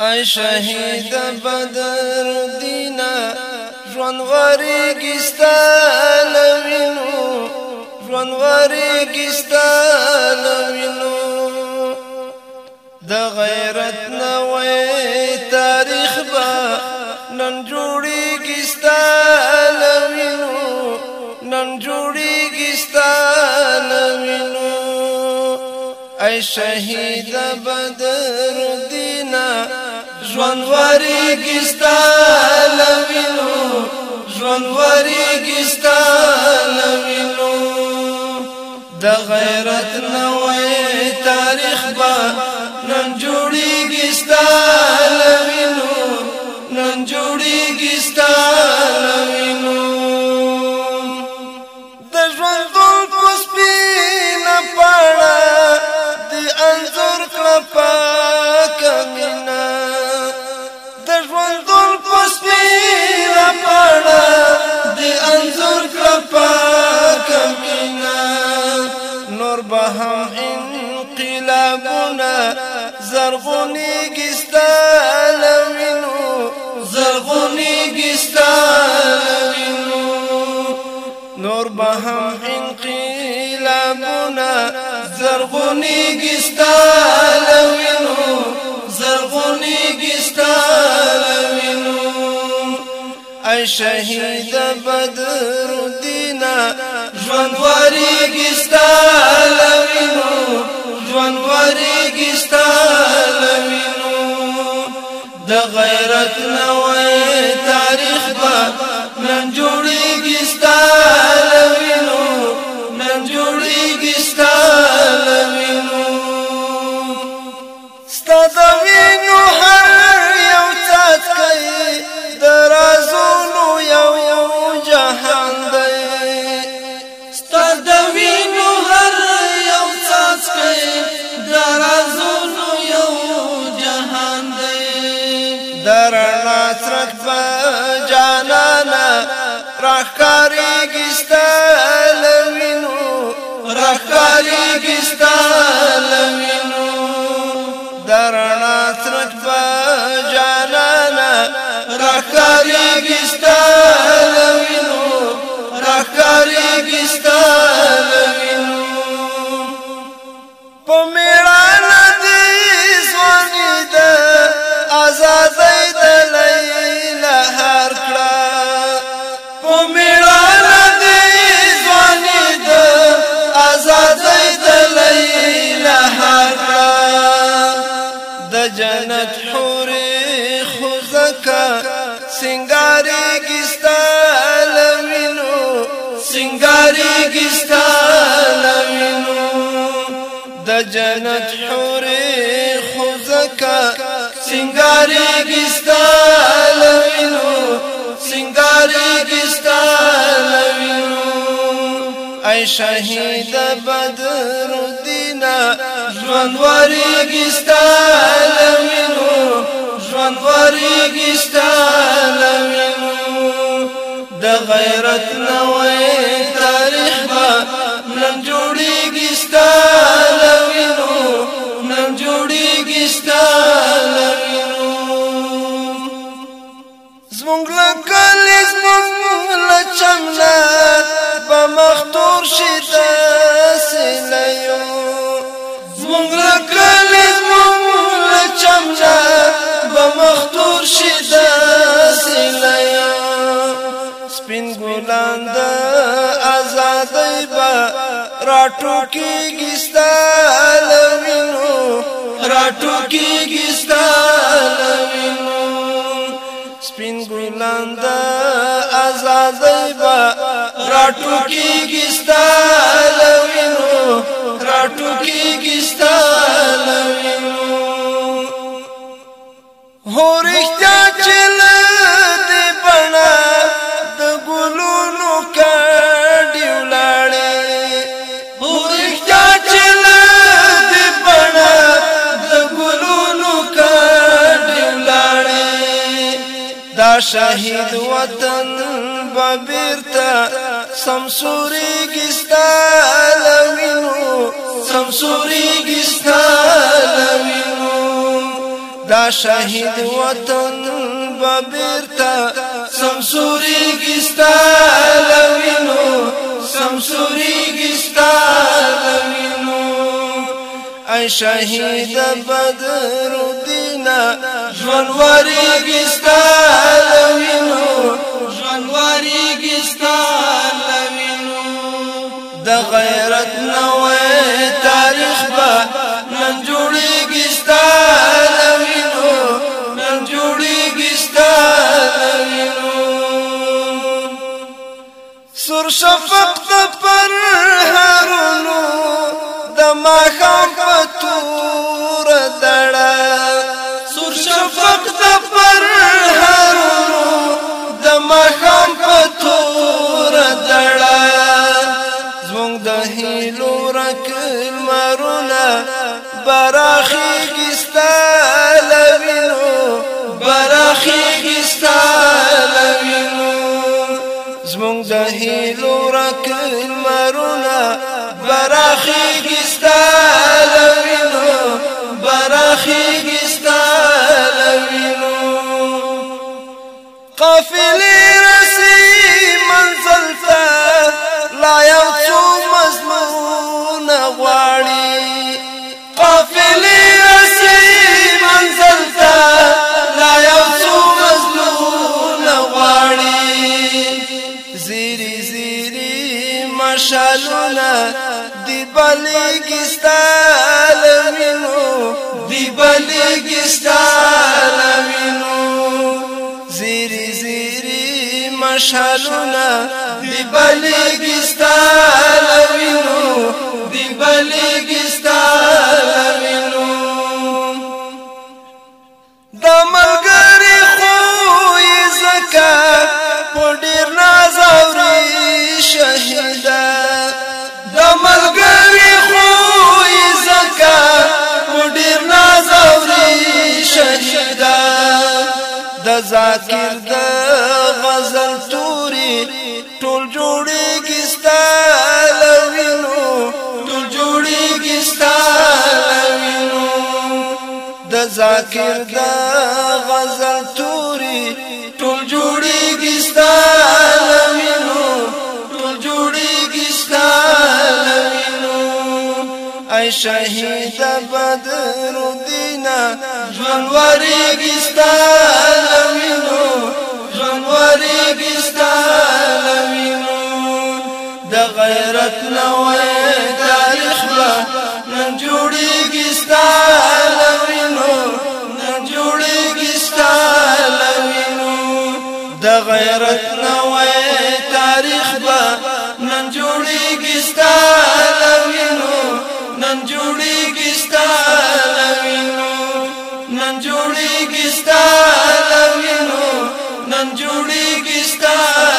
ای شهید بدر دینا ژوند غریګی ستان وینو ژوند غریګی ستان وینو د غیرت نوې تاریخ با نن جوړیږي ستان وینو نن جوړیږي ستان وینو ای شهید بدر ژوند وری گستا لوینو ژوند وری گستا لوینو د غیرت نوې تاریخ با نن جوړی گستا لوینو نن جوړی گستا بهم انقلابنا زرغني قستا لوینو زرغونی گستا لوینو ای شهید بدر دینا جوانواری گستا لمنو جوانواری گستا لوینو د غیرت نوې تاریخ تخت جانانا راکا د جنت حورې خو زکه سنگارې ګستا لوینو سنگارې ګستا لوینو اي شهيد بدر دینا ژوندورې ګستا لوینو ژوندورې ګستا لوینو د غیرت نوې تاریخ با نن جوړيږي ستا جوړیږي ستالرنو زمونږ له کلي زمونږ له چمنات به مختور شي داسې لیو زمونږ له کلي زمونږ له چمنات به مختور شي داسې لیو سپین ګلان د آزادۍ به راټوکېږي ستالرنو ټوکی ګستالوینو سپین ګلان د آزادۍ با راټوکی ګستالوینو راټوکی ګستالوینو هورښت دا شهید وطن بابرتا سمسوري گستا لوینو سمسوري گستا لوینو دا شهید وطن بابرتا سمسوري گستا لوینو سمسوري گستا لوینو ای شهید بدر نه ژوندوري ګستا لوینو ژوندوري ګستا لوینو د غیرت نوې تاریخ به نن جوړي ګستا لوینو نن جوړي ګستا لوینو سر شفق د پر هرونو د ما خام پتو براخی گستا لوینو براخی گستا لوینو زمونږ د هیلو رکل مرونا براخی گستا دی بلګی ستال وینو دی بلګی ستال وینو زیری زیری مشالونه دی بلګی ستال وینو ذاکر د غزل توري ټول جوړي کیستا لوینو ټول جوړي کیستا لوینو د ذاکر د غزل توري ټول جوړي کیستا لوینو ټول جوړي کیستا لوینو اي شهيد بدر دينا ژوند وري کیستا غیرت نوې تاریخ به نن جوړیږي ستالوینو نن جوړیږي ستالوینو نن جوړیږي ستالوینو نن جوړیږي ستالوینو